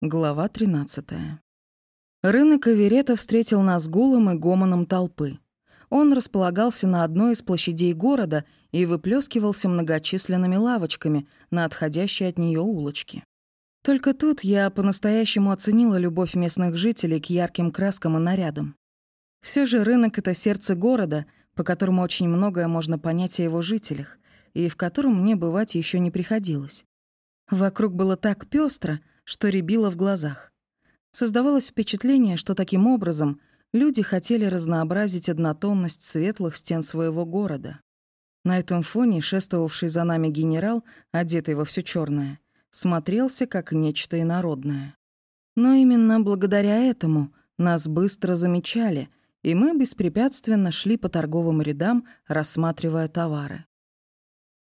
Глава 13. Рынок Аверета встретил нас гулом и гомоном толпы. Он располагался на одной из площадей города и выплескивался многочисленными лавочками на отходящей от нее улочки. Только тут я по-настоящему оценила любовь местных жителей к ярким краскам и нарядам. Все же рынок — это сердце города, по которому очень многое можно понять о его жителях, и в котором мне бывать еще не приходилось. Вокруг было так пестро, что рябило в глазах. Создавалось впечатление, что таким образом люди хотели разнообразить однотонность светлых стен своего города. На этом фоне шествовавший за нами генерал, одетый во все черное, смотрелся как нечто инородное. Но именно благодаря этому нас быстро замечали, и мы беспрепятственно шли по торговым рядам, рассматривая товары.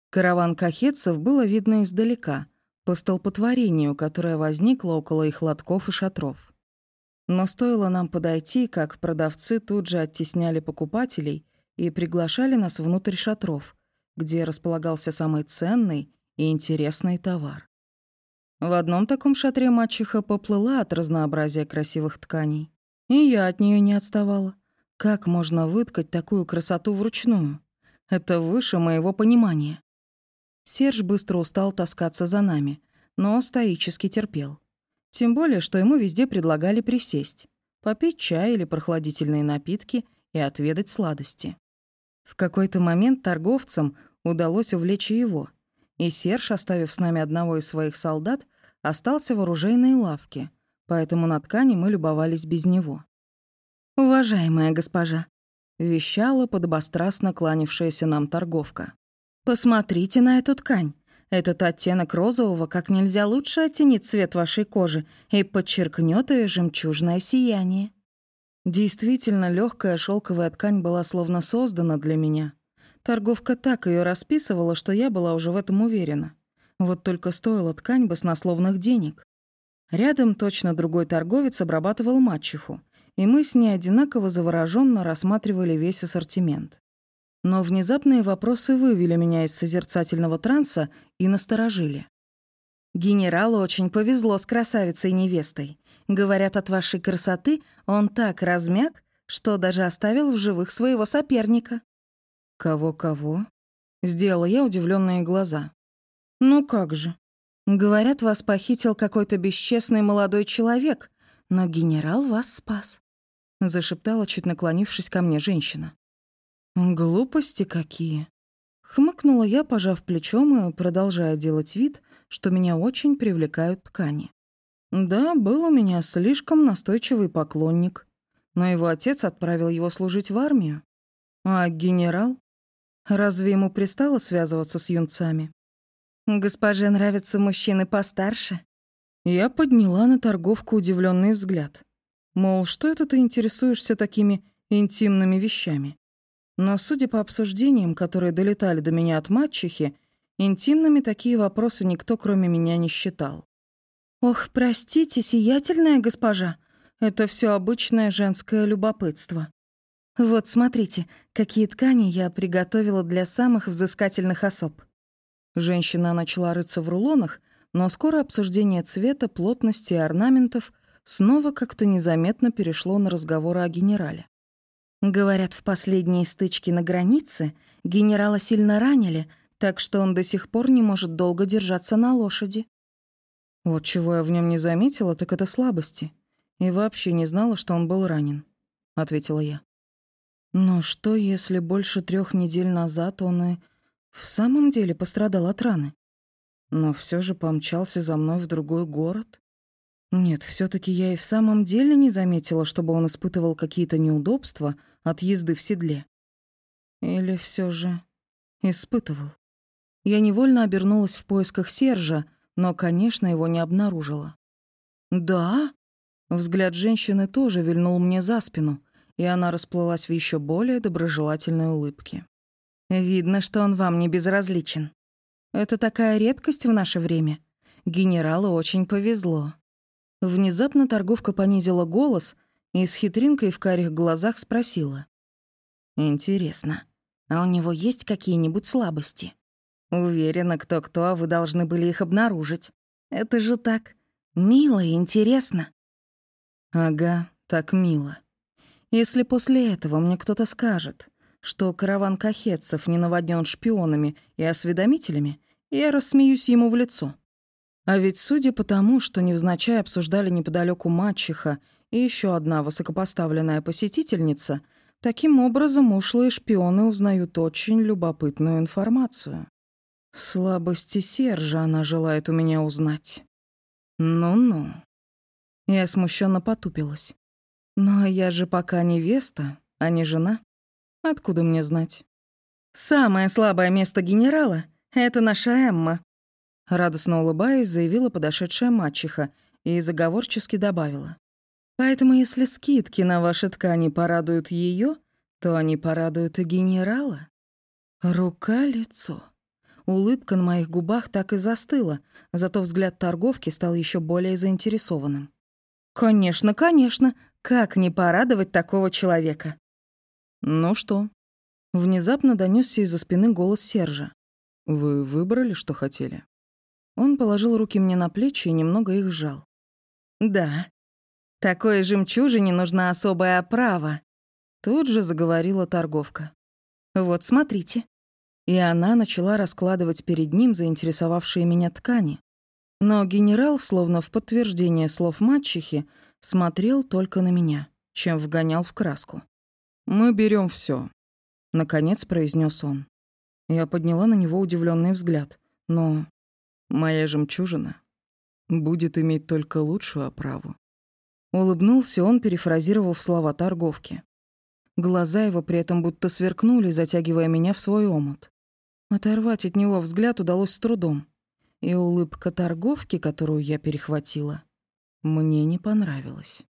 Караван кахетцев было видно издалека — по столпотворению, которое возникло около их лотков и шатров. Но стоило нам подойти, как продавцы тут же оттесняли покупателей и приглашали нас внутрь шатров, где располагался самый ценный и интересный товар. В одном таком шатре мачеха поплыла от разнообразия красивых тканей. И я от нее не отставала. Как можно выткать такую красоту вручную? Это выше моего понимания. Серж быстро устал таскаться за нами, но стоически терпел. Тем более, что ему везде предлагали присесть, попить чай или прохладительные напитки и отведать сладости. В какой-то момент торговцам удалось увлечь его, и Серж, оставив с нами одного из своих солдат, остался в оружейной лавке, поэтому на ткани мы любовались без него. «Уважаемая госпожа», — вещала подобострастно кланявшаяся нам торговка. Посмотрите на эту ткань. Этот оттенок розового как нельзя лучше оттенит цвет вашей кожи и подчеркнет ее жемчужное сияние. Действительно, легкая шелковая ткань была словно создана для меня. Торговка так ее расписывала, что я была уже в этом уверена. Вот только стоила ткань баснословных денег. Рядом точно другой торговец обрабатывал мачеху, и мы с ней одинаково завороженно рассматривали весь ассортимент. Но внезапные вопросы вывели меня из созерцательного транса и насторожили. Генералу очень повезло с красавицей-невестой. Говорят, от вашей красоты он так размяк, что даже оставил в живых своего соперника. Кого-кого? Сделала я удивленные глаза. Ну как же? Говорят, вас похитил какой-то бесчестный молодой человек, но генерал вас спас. Зашептала, чуть наклонившись ко мне женщина. «Глупости какие!» Хмыкнула я, пожав плечом и продолжая делать вид, что меня очень привлекают ткани. Да, был у меня слишком настойчивый поклонник, но его отец отправил его служить в армию. А генерал? Разве ему пристало связываться с юнцами? «Госпоже нравятся мужчины постарше?» Я подняла на торговку удивленный взгляд. Мол, что это ты интересуешься такими интимными вещами? Но, судя по обсуждениям, которые долетали до меня от мачехи, интимными такие вопросы никто, кроме меня, не считал. «Ох, простите, сиятельная госпожа, это все обычное женское любопытство. Вот смотрите, какие ткани я приготовила для самых взыскательных особ». Женщина начала рыться в рулонах, но скоро обсуждение цвета, плотности и орнаментов снова как-то незаметно перешло на разговоры о генерале. Говорят, в последней стычке на границе генерала сильно ранили, так что он до сих пор не может долго держаться на лошади. Вот чего я в нем не заметила, так это слабости. И вообще не знала, что он был ранен, — ответила я. Но что, если больше трех недель назад он и в самом деле пострадал от раны? Но все же помчался за мной в другой город? Нет, все таки я и в самом деле не заметила, чтобы он испытывал какие-то неудобства от езды в седле. Или все же испытывал. Я невольно обернулась в поисках Сержа, но, конечно, его не обнаружила. «Да?» Взгляд женщины тоже вильнул мне за спину, и она расплылась в еще более доброжелательной улыбке. «Видно, что он вам не безразличен. Это такая редкость в наше время. Генералу очень повезло». Внезапно торговка понизила голос и с хитринкой в карих глазах спросила. «Интересно, а у него есть какие-нибудь слабости?» «Уверена, кто-кто, а вы должны были их обнаружить. Это же так. Мило и интересно. Ага, так мило. Если после этого мне кто-то скажет, что караван кахетцев не наводнен шпионами и осведомителями, я рассмеюсь ему в лицо. А ведь судя по тому, что невзначай обсуждали неподалеку мачеха и еще одна высокопоставленная посетительница, таким образом ушлые шпионы узнают очень любопытную информацию. Слабости Сержа она желает у меня узнать. Ну-ну. Я смущенно потупилась. Но я же пока невеста, а не жена. Откуда мне знать? Самое слабое место генерала — это наша Эмма. Радостно улыбаясь, заявила подошедшая мачеха и заговорчески добавила. Поэтому если скидки на ваши ткани порадуют ее, то они порадуют и генерала. Рука-лицо. Улыбка на моих губах так и застыла, зато взгляд торговки стал еще более заинтересованным. «Конечно, конечно. Как не порадовать такого человека?» «Ну что?» Внезапно донесся из-за спины голос Сержа. «Вы выбрали, что хотели?» Он положил руки мне на плечи и немного их сжал. «Да. Такой жемчужине нужна особая оправа», — тут же заговорила торговка. «Вот смотрите». И она начала раскладывать перед ним заинтересовавшие меня ткани. Но генерал, словно в подтверждение слов мачехи, смотрел только на меня, чем вгонял в краску. «Мы берем все, наконец произнес он. Я подняла на него удивленный взгляд, но моя жемчужина будет иметь только лучшую оправу. Улыбнулся он, перефразировав слова торговки. Глаза его при этом будто сверкнули, затягивая меня в свой омут. Оторвать от него взгляд удалось с трудом. И улыбка торговки, которую я перехватила, мне не понравилась.